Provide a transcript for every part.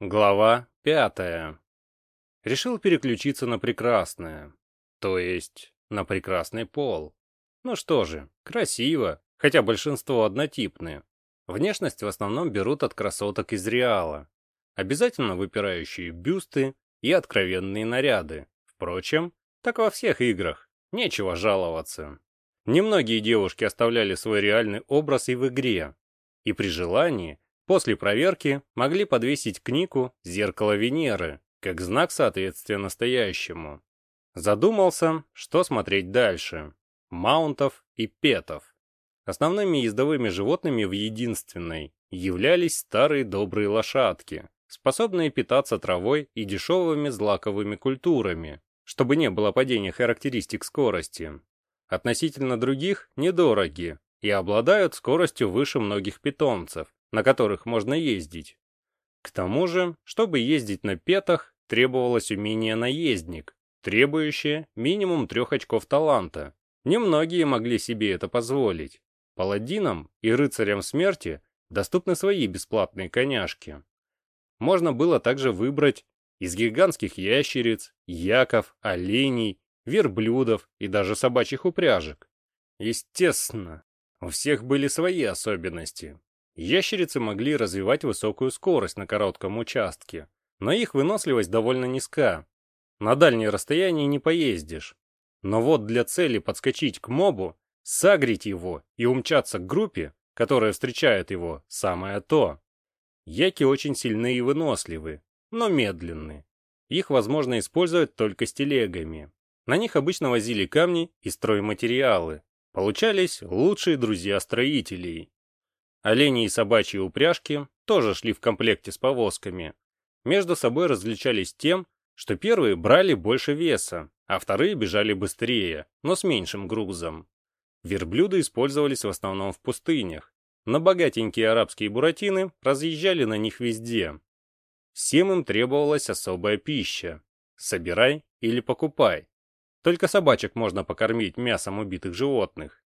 Глава пятая. Решил переключиться на прекрасное. То есть, на прекрасный пол. Ну что же, красиво, хотя большинство однотипные. Внешность в основном берут от красоток из реала. Обязательно выпирающие бюсты и откровенные наряды. Впрочем, так во всех играх, нечего жаловаться. Немногие девушки оставляли свой реальный образ и в игре. И при желании После проверки могли подвесить к нику зеркало Венеры, как знак соответствия настоящему. Задумался, что смотреть дальше. Маунтов и петов. Основными ездовыми животными в единственной являлись старые добрые лошадки, способные питаться травой и дешевыми злаковыми культурами, чтобы не было падения характеристик скорости. Относительно других недороги и обладают скоростью выше многих питомцев, на которых можно ездить. К тому же, чтобы ездить на петах, требовалось умение наездник, требующее минимум трех очков таланта. Немногие могли себе это позволить. Паладинам и рыцарям смерти доступны свои бесплатные коняшки. Можно было также выбрать из гигантских ящериц, яков, оленей, верблюдов и даже собачьих упряжек. Естественно, у всех были свои особенности. Ящерицы могли развивать высокую скорость на коротком участке, но их выносливость довольно низка. На дальние расстояния не поездишь. Но вот для цели подскочить к мобу, сагрить его и умчаться к группе, которая встречает его, самое то. Яки очень сильны и выносливы, но медленны. Их возможно использовать только с телегами. На них обычно возили камни и стройматериалы. Получались лучшие друзья строителей. Олени и собачьи упряжки тоже шли в комплекте с повозками. Между собой различались тем, что первые брали больше веса, а вторые бежали быстрее, но с меньшим грузом. Верблюды использовались в основном в пустынях, но богатенькие арабские буратины разъезжали на них везде. Всем им требовалась особая пища. Собирай или покупай. Только собачек можно покормить мясом убитых животных.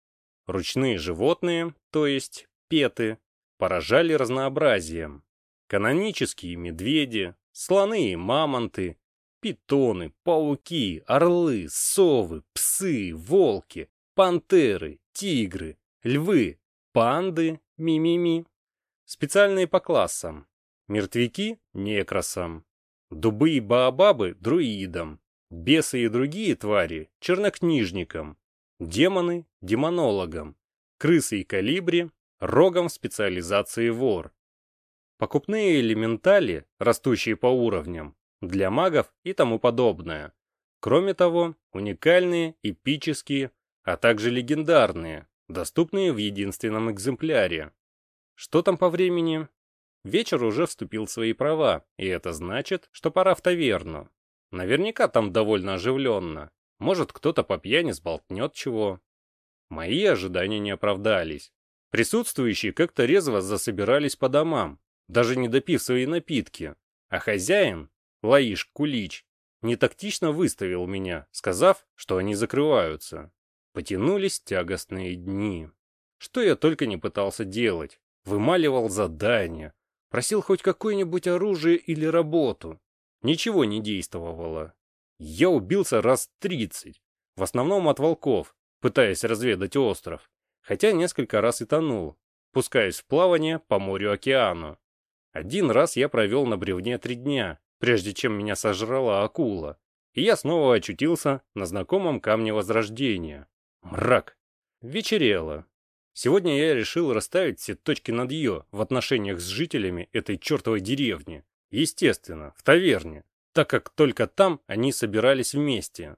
Ручные животные, то есть петы поражали разнообразием. Канонические медведи, слоны и мамонты, питоны, пауки, орлы, совы, псы, волки, пантеры, тигры, львы, панды, мимими. Специальные по классам. Мертвяки – некрасам. Дубы и баобабы – друидам. Бесы и другие твари – чернокнижникам. Демоны – демонологам. Крысы и калибри рогом в специализации вор. Покупные элементали, растущие по уровням, для магов и тому подобное. Кроме того, уникальные, эпические, а также легендарные, доступные в единственном экземпляре. Что там по времени? Вечер уже вступил в свои права, и это значит, что пора в таверну. Наверняка там довольно оживленно. Может, кто-то по пьяни сболтнет чего. Мои ожидания не оправдались. Присутствующие как-то резво засобирались по домам, даже не допив свои напитки, а хозяин, Лаиш Кулич, нетактично выставил меня, сказав, что они закрываются. Потянулись тягостные дни. Что я только не пытался делать. Вымаливал задания, просил хоть какое-нибудь оружие или работу. Ничего не действовало. Я убился раз тридцать, в основном от волков, пытаясь разведать остров хотя несколько раз и тонул, пускаясь в плавание по морю-океану. Один раз я провел на бревне три дня, прежде чем меня сожрала акула, и я снова очутился на знакомом камне Возрождения. Мрак. Вечерело. Сегодня я решил расставить все точки над «ё» в отношениях с жителями этой чертовой деревни. Естественно, в таверне, так как только там они собирались вместе.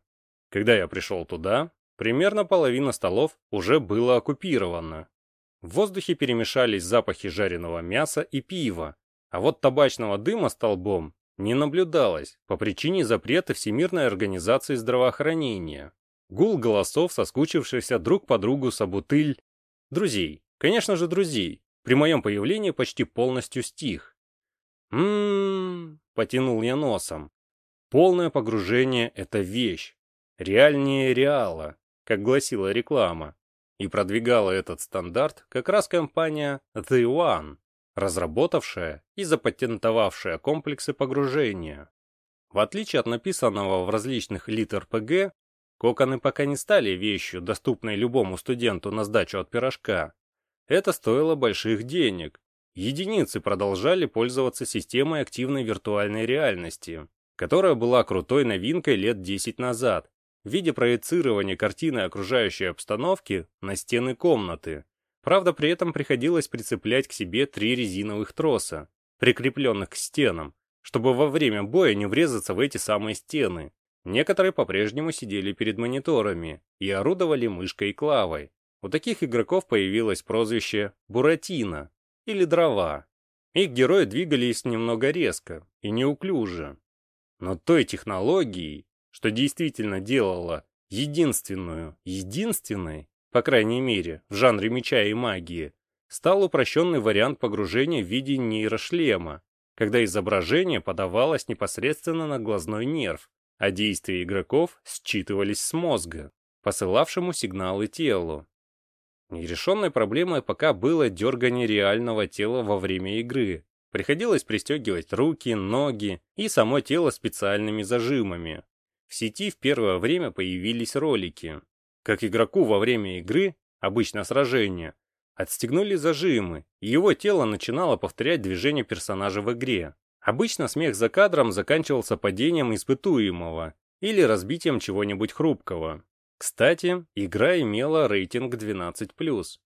Когда я пришел туда, Примерно половина столов уже было оккупировано. В воздухе перемешались запахи жареного мяса и пива, а вот табачного дыма столбом не наблюдалось по причине запрета Всемирной организации здравоохранения. Гул голосов, соскучившихся друг по другу собутыль. Друзей, конечно же друзей, при моем появлении почти полностью стих. «М-м-м», потянул я носом. Полное погружение — это вещь. Реальнее реала как гласила реклама. И продвигала этот стандарт как раз компания The One. разработавшая и запатентовавшая комплексы погружения. В отличие от написанного в различных лит-РПГ, коконы пока не стали вещью, доступной любому студенту на сдачу от пирожка. Это стоило больших денег. Единицы продолжали пользоваться системой активной виртуальной реальности, которая была крутой новинкой лет 10 назад, в виде проецирования картины окружающей обстановки на стены комнаты. Правда, при этом приходилось прицеплять к себе три резиновых троса, прикрепленных к стенам, чтобы во время боя не врезаться в эти самые стены. Некоторые по-прежнему сидели перед мониторами и орудовали мышкой и клавой. У таких игроков появилось прозвище «Буратино» или «Дрова». Их герои двигались немного резко и неуклюже. Но той технологией, что действительно делала единственную, единственной, по крайней мере, в жанре меча и магии, стал упрощенный вариант погружения в виде нейрошлема, когда изображение подавалось непосредственно на глазной нерв, а действия игроков считывались с мозга, посылавшему сигналы телу. Нерешенной проблемой пока было дергание реального тела во время игры. Приходилось пристегивать руки, ноги и само тело специальными зажимами. В сети в первое время появились ролики. Как игроку во время игры, обычно сражения, Отстегнули зажимы, и его тело начинало повторять движения персонажа в игре. Обычно смех за кадром заканчивался падением испытуемого или разбитием чего-нибудь хрупкого. Кстати, игра имела рейтинг 12+.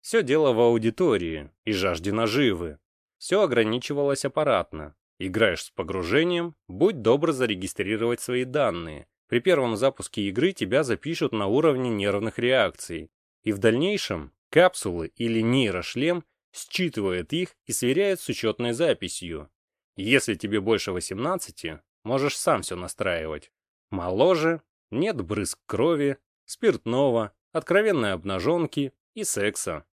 Все дело в аудитории и жажде наживы. Все ограничивалось аппаратно. Играешь с погружением, будь добр зарегистрировать свои данные. При первом запуске игры тебя запишут на уровне нервных реакций. И в дальнейшем Капсулы или нейрошлем считывает их и сверяет с учетной записью. Если тебе больше 18, можешь сам все настраивать. Моложе, нет брызг крови, спиртного, откровенной обнаженки и секса.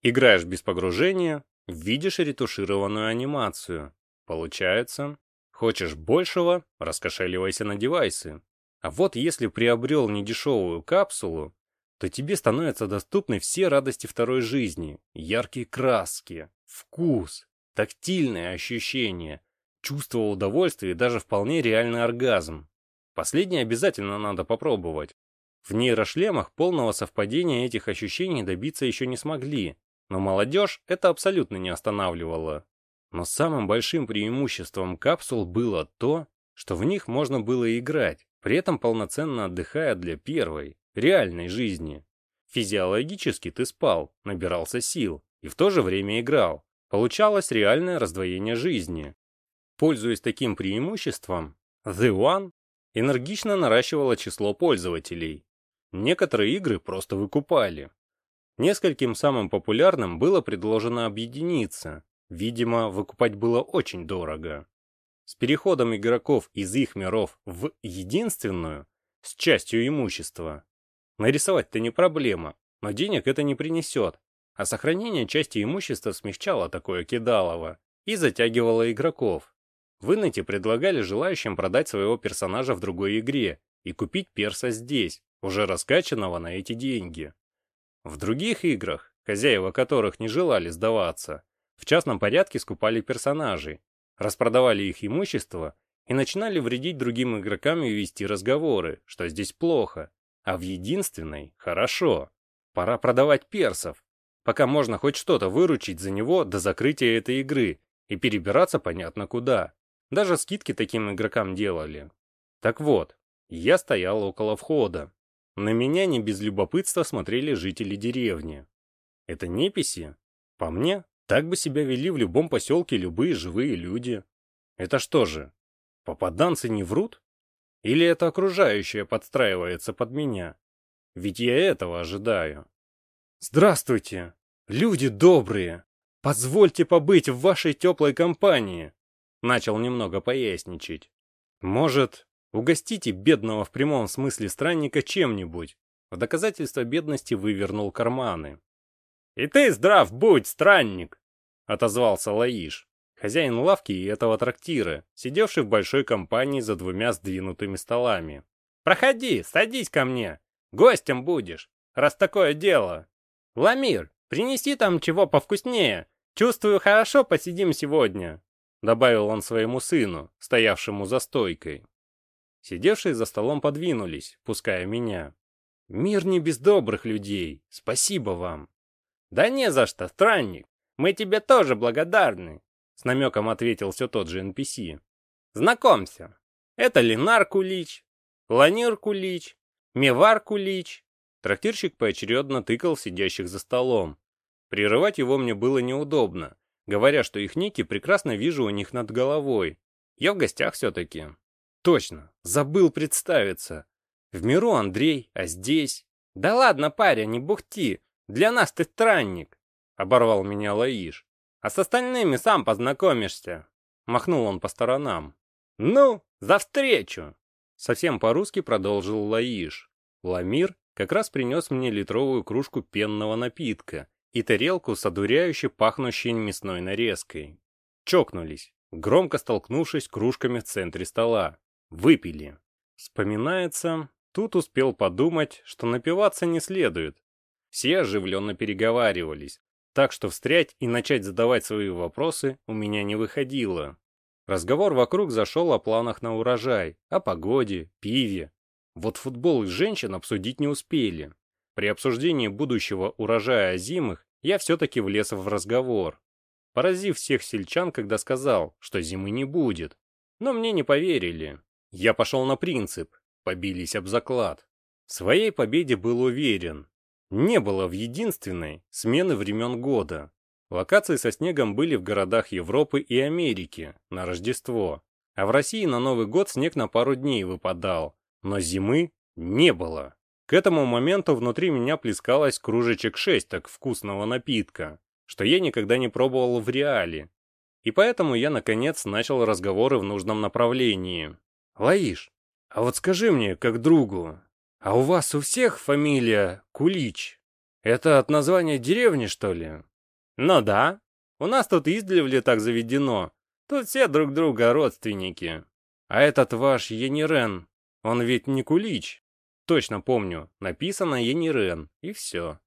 Играешь без погружения, видишь ретушированную анимацию. Получается, хочешь большего, раскошеливайся на девайсы. А вот если приобрел недешевую капсулу, то тебе становятся доступны все радости второй жизни, яркие краски, вкус, тактильные ощущения, чувство удовольствия и даже вполне реальный оргазм. Последнее обязательно надо попробовать. В нейрошлемах полного совпадения этих ощущений добиться еще не смогли, но молодежь это абсолютно не останавливало. Но самым большим преимуществом капсул было то, что в них можно было играть, при этом полноценно отдыхая для первой, реальной жизни. Физиологически ты спал, набирался сил и в то же время играл. Получалось реальное раздвоение жизни. Пользуясь таким преимуществом, The One энергично наращивала число пользователей. Некоторые игры просто выкупали. Нескольким самым популярным было предложено объединиться. Видимо, выкупать было очень дорого. С переходом игроков из их миров в единственную, с частью имущества, Нарисовать-то не проблема, но денег это не принесет. А сохранение части имущества смягчало такое кидалово и затягивало игроков. В инете предлагали желающим продать своего персонажа в другой игре и купить перса здесь, уже раскачанного на эти деньги. В других играх, хозяева которых не желали сдаваться, в частном порядке скупали персонажей, распродавали их имущество и начинали вредить другим игрокам и вести разговоры, что здесь плохо, а в единственной – хорошо. Пора продавать персов, пока можно хоть что-то выручить за него до закрытия этой игры и перебираться понятно куда. Даже скидки таким игрокам делали. Так вот, я стоял около входа. На меня не без любопытства смотрели жители деревни. Это неписи? По мне, так бы себя вели в любом поселке любые живые люди. Это что же, попаданцы не врут? Или это окружающее подстраивается под меня? Ведь я этого ожидаю. Здравствуйте, люди добрые. Позвольте побыть в вашей теплой компании. Начал немного поясничать. Может, угостите бедного в прямом смысле странника чем-нибудь? В доказательство бедности вывернул карманы. «И ты здрав будь, странник!» — отозвался Лаиш хозяин лавки и этого трактира, сидевший в большой компании за двумя сдвинутыми столами. «Проходи, садись ко мне. Гостем будешь, раз такое дело. Ламир, принеси там чего повкуснее Чувствую, хорошо посидим сегодня», — добавил он своему сыну, стоявшему за стойкой. Сидевшие за столом подвинулись, пуская меня. «Мир не без добрых людей. Спасибо вам». «Да не за что, странник. Мы тебе тоже благодарны», — с намеком ответил все тот же NPC. «Знакомься, это Ленар Кулич, Ланир Кулич, Мевар Кулич». Трактирщик поочередно тыкал сидящих за столом. Прерывать его мне было неудобно, говоря, что их ники прекрасно вижу у них над головой. Я в гостях все-таки. Точно, забыл представиться. В миру Андрей, а здесь... Да ладно, паря, не бухти. Для нас ты странник. Оборвал меня Лаиш. А с остальными сам познакомишься. Махнул он по сторонам. Ну, за встречу. Совсем по-русски продолжил Лаиш. Ламир как раз принес мне литровую кружку пенного напитка и тарелку с одуряюще пахнущей мясной нарезкой. Чокнулись, громко столкнувшись кружками в центре стола. Выпили. Вспоминается, тут успел подумать, что напиваться не следует. Все оживленно переговаривались, так что встрять и начать задавать свои вопросы у меня не выходило. Разговор вокруг зашел о планах на урожай, о погоде, пиве. Вот футбол и женщин обсудить не успели. При обсуждении будущего урожая озимых я все-таки влез в разговор, поразив всех сельчан, когда сказал, что зимы не будет. Но мне не поверили. Я пошел на принцип, побились об заклад. В своей победе был уверен. Не было в единственной смены времен года. Локации со снегом были в городах Европы и Америки на Рождество, а в России на Новый год снег на пару дней выпадал, но зимы не было. К этому моменту внутри меня плескалось кружечек шесть так вкусного напитка, что я никогда не пробовал в реале. И поэтому я, наконец, начал разговоры в нужном направлении. Лаиш, а вот скажи мне, как другу, а у вас у всех фамилия Кулич? Это от названия деревни, что ли? Ну да. У нас тут издревле так заведено. Тут все друг друга родственники. А этот ваш Енирен, он ведь не Кулич. Точно помню, написано Енирен, и все.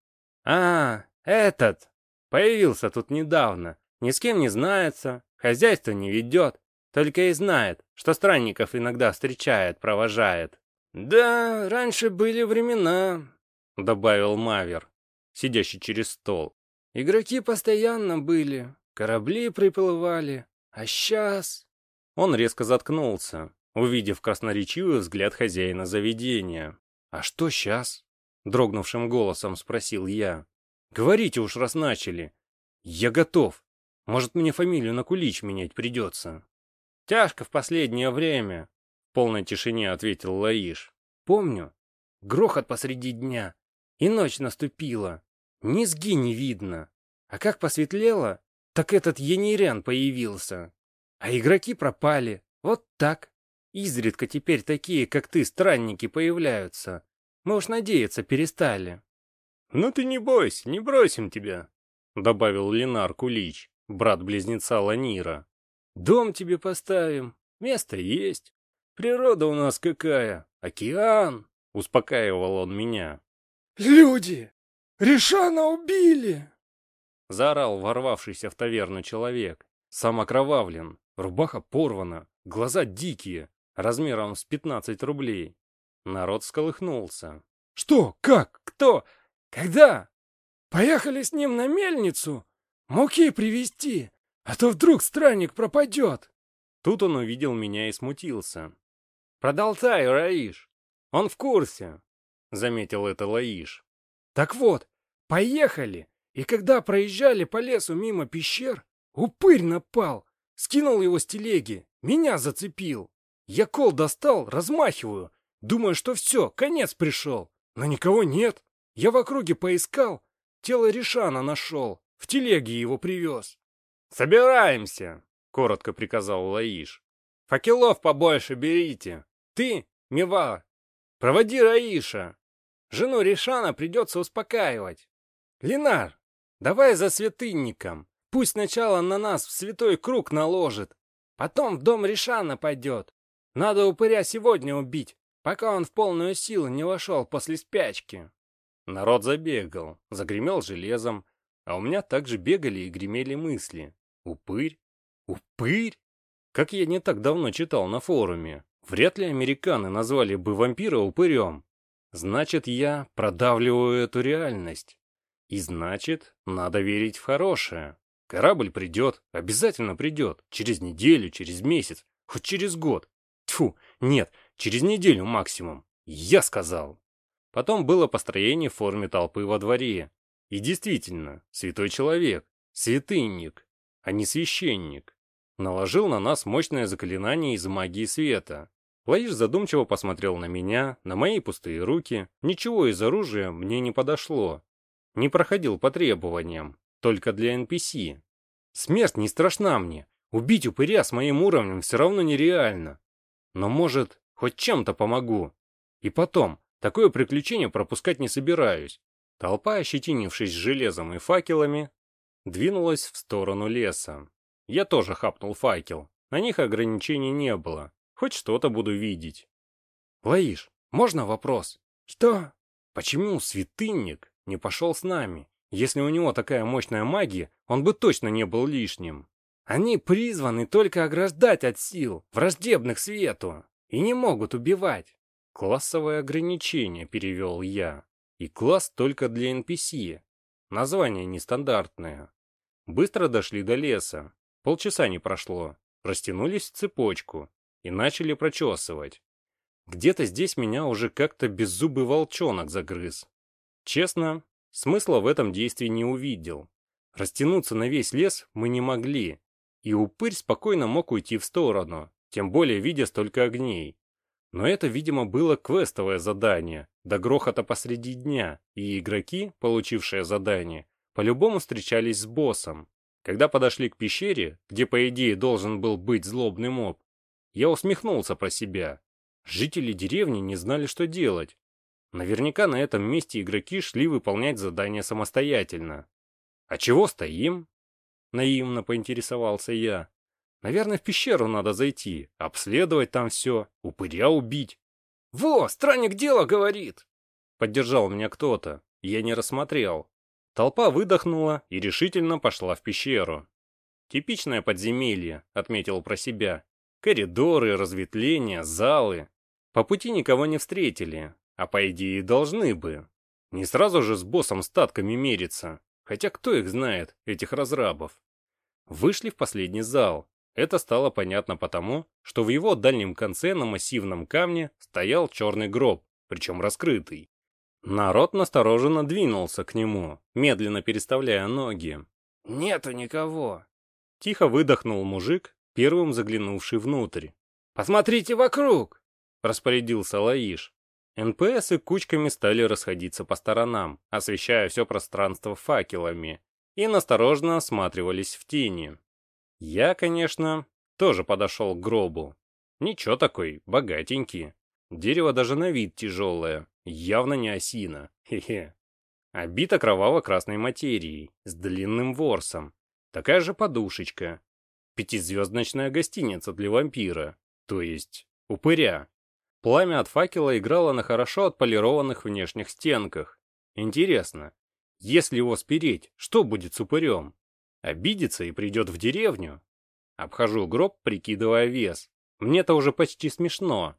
А, этот. Появился тут недавно. Ни с кем не знается, хозяйство не ведет. Только и знает, что странников иногда встречает, провожает. «Да, раньше были времена», — добавил Мавер, сидящий через стол. «Игроки постоянно были, корабли приплывали, а сейчас...» Он резко заткнулся, увидев красноречивый взгляд хозяина заведения. «А что сейчас?» — дрогнувшим голосом спросил я. «Говорите уж, раз начали. Я готов. Может, мне фамилию на Кулич менять придется?» Тяжко в последнее время, полной тишине ответил Лаиш. Помню, грохот посреди дня, и ночь наступила. Низги не видно. А как посветлело, так этот Енирян появился. А игроки пропали. Вот так. Изредка теперь такие, как ты, странники появляются. Мы уж надеяться перестали. «Ну ты не бойся, не бросим тебя», — добавил Ленар Кулич, брат-близнеца Ланира. Дом тебе поставим, место есть. Природа у нас какая, океан, успокаивал он меня. Люди! Ришана убили! Заорал ворвавшийся в таверну человек. Сам окровавлен, рубаха порвана, глаза дикие, размером с 15 рублей. Народ сколыхнулся. Что? Как? Кто? Когда? Поехали с ним на мельницу? Муки привезти. А то вдруг странник пропадет. Тут он увидел меня и смутился. Продолжай, Раиш. Он в курсе, заметил это Лаиш. Так вот, поехали. И когда проезжали по лесу мимо пещер, упырь напал, скинул его с телеги, меня зацепил. Я кол достал, размахиваю, думаю, что все, конец пришел. Но никого нет. Я в округе поискал, тело Ришана нашел, в телеге его привез. «Собираемся!» — коротко приказал Лаиш. «Факелов побольше берите. Ты, Мива, проводи Раиша. Жену Ришана придется успокаивать. Ленар, давай за святынником. Пусть сначала на нас в святой круг наложит. Потом в дом Ришана пойдет. Надо упыря сегодня убить, пока он в полную силу не вошел после спячки». Народ забегал, загремел железом, А у меня также бегали и гремели мысли. Упырь? Упырь? Как я не так давно читал на форуме. Вряд ли американы назвали бы вампира упырем. Значит, я продавливаю эту реальность. И значит, надо верить в хорошее. Корабль придет, обязательно придет. Через неделю, через месяц, хоть через год. Тьфу, нет, через неделю максимум. Я сказал. Потом было построение в форме толпы во дворе. И действительно, святой человек, святынник, а не священник. Наложил на нас мощное заклинание из магии света. Лаиш задумчиво посмотрел на меня, на мои пустые руки. Ничего из оружия мне не подошло. Не проходил по требованиям, только для NPC. Смерть не страшна мне. Убить упыря с моим уровнем все равно нереально. Но может, хоть чем-то помогу. И потом, такое приключение пропускать не собираюсь. Толпа, ощетинившись железом и факелами, двинулась в сторону леса. Я тоже хапнул факел. На них ограничений не было. Хоть что-то буду видеть. Лаиш, можно вопрос? Что? Почему святынник не пошел с нами? Если у него такая мощная магия, он бы точно не был лишним. Они призваны только ограждать от сил, враждебных свету, и не могут убивать. Классовое ограничение перевел я. И класс только для NPC. Название нестандартное. Быстро дошли до леса. Полчаса не прошло. Растянулись в цепочку и начали прочесывать. Где-то здесь меня уже как-то беззубый волчонок загрыз. Честно, смысла в этом действии не увидел. Растянуться на весь лес мы не могли, и упырь спокойно мог уйти в сторону, тем более видя столько огней. Но это, видимо, было квестовое задание, до грохота посреди дня, и игроки, получившие задание, по-любому встречались с боссом. Когда подошли к пещере, где, по идее, должен был быть злобный моб, я усмехнулся про себя. Жители деревни не знали, что делать. Наверняка на этом месте игроки шли выполнять задания самостоятельно. «А чего стоим?» Наивно поинтересовался я. «Наверное, в пещеру надо зайти, обследовать там все, упыря убить». «Во, странник дело говорит!» Поддержал меня кто-то. Я не рассмотрел. Толпа выдохнула и решительно пошла в пещеру. «Типичное подземелье», — отметил про себя. Коридоры, разветвления, залы. По пути никого не встретили, а по идее должны бы. Не сразу же с боссом статками мериться, хотя кто их знает, этих разрабов. Вышли в последний зал. Это стало понятно потому, что в его дальнем конце на массивном камне стоял черный гроб, причем раскрытый. Народ настороженно двинулся к нему, медленно переставляя ноги. «Нету никого!» Тихо выдохнул мужик первым заглянувший внутрь. «Посмотрите вокруг!» — распорядился Лаиш. НПСы кучками стали расходиться по сторонам, освещая все пространство факелами, и насторожно осматривались в тени. Я, конечно, тоже подошел к гробу. Ничего такой, богатенький. Дерево даже на вид тяжелое, явно не осина. Хе-хе. Обито кроваво-красной материей, с длинным ворсом. Такая же подушечка, Пятизвездочная гостиница для вампира, то есть упыря. Пламя от факела играло на хорошо отполированных внешних стенках. Интересно, если его спереть, что будет с упырем? Обидится и придет в деревню? Обхожу гроб, прикидывая вес. Мне-то уже почти смешно.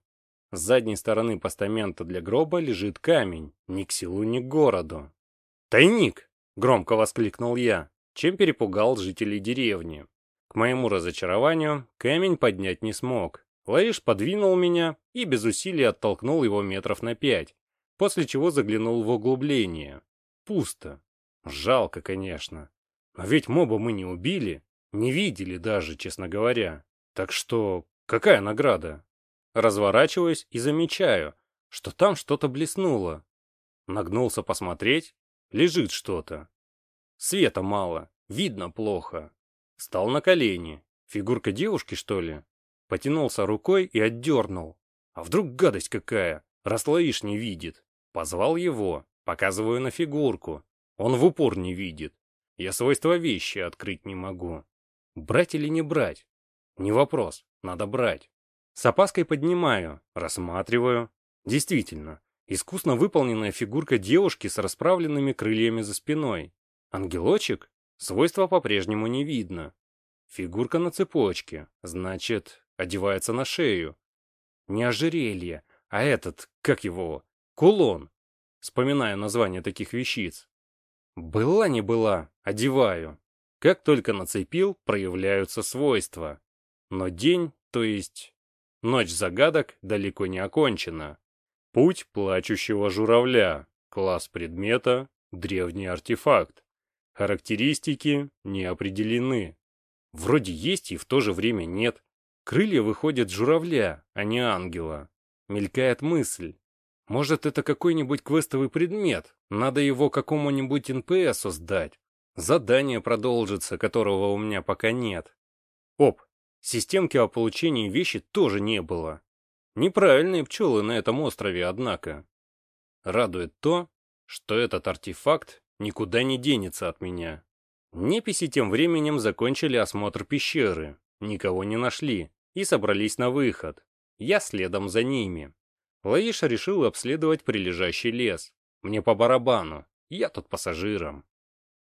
С задней стороны постамента для гроба лежит камень, ни к селу, ни к городу. «Тайник!» — громко воскликнул я, чем перепугал жителей деревни. К моему разочарованию, камень поднять не смог. Лаиш подвинул меня и без усилий оттолкнул его метров на пять, после чего заглянул в углубление. Пусто. Жалко, конечно. Но ведь моба мы не убили, не видели даже, честно говоря. Так что, какая награда? Разворачиваюсь и замечаю, что там что-то блеснуло. Нагнулся посмотреть, лежит что-то. Света мало, видно плохо. Встал на колени. Фигурка девушки, что ли? Потянулся рукой и отдернул. А вдруг гадость какая? Расслоишь не видит. Позвал его. Показываю на фигурку. Он в упор не видит. Я свойства вещи открыть не могу. Брать или не брать? Не вопрос. Надо брать. С опаской поднимаю, рассматриваю. Действительно, искусно выполненная фигурка девушки с расправленными крыльями за спиной. Ангелочек? Свойства по-прежнему не видно. Фигурка на цепочке, значит, одевается на шею. Не ожерелье, а этот, как его, кулон. Вспоминаю название таких вещиц. Была не была, одеваю. Как только нацепил, проявляются свойства. Но день, то есть ночь загадок, далеко не окончена. Путь плачущего журавля. Класс предмета, древний артефакт. Характеристики не определены. Вроде есть и в то же время нет. Крылья выходят журавля, а не ангела. Мелькает мысль. Может, это какой-нибудь квестовый предмет? Надо его какому-нибудь НПСу сдать. Задание продолжится, которого у меня пока нет. Оп, системки о получении вещи тоже не было. Неправильные пчелы на этом острове, однако. Радует то, что этот артефакт никуда не денется от меня. Неписи тем временем закончили осмотр пещеры, никого не нашли и собрались на выход. Я следом за ними. Лаиша решил обследовать прилежащий лес. Мне по барабану, я тут пассажиром.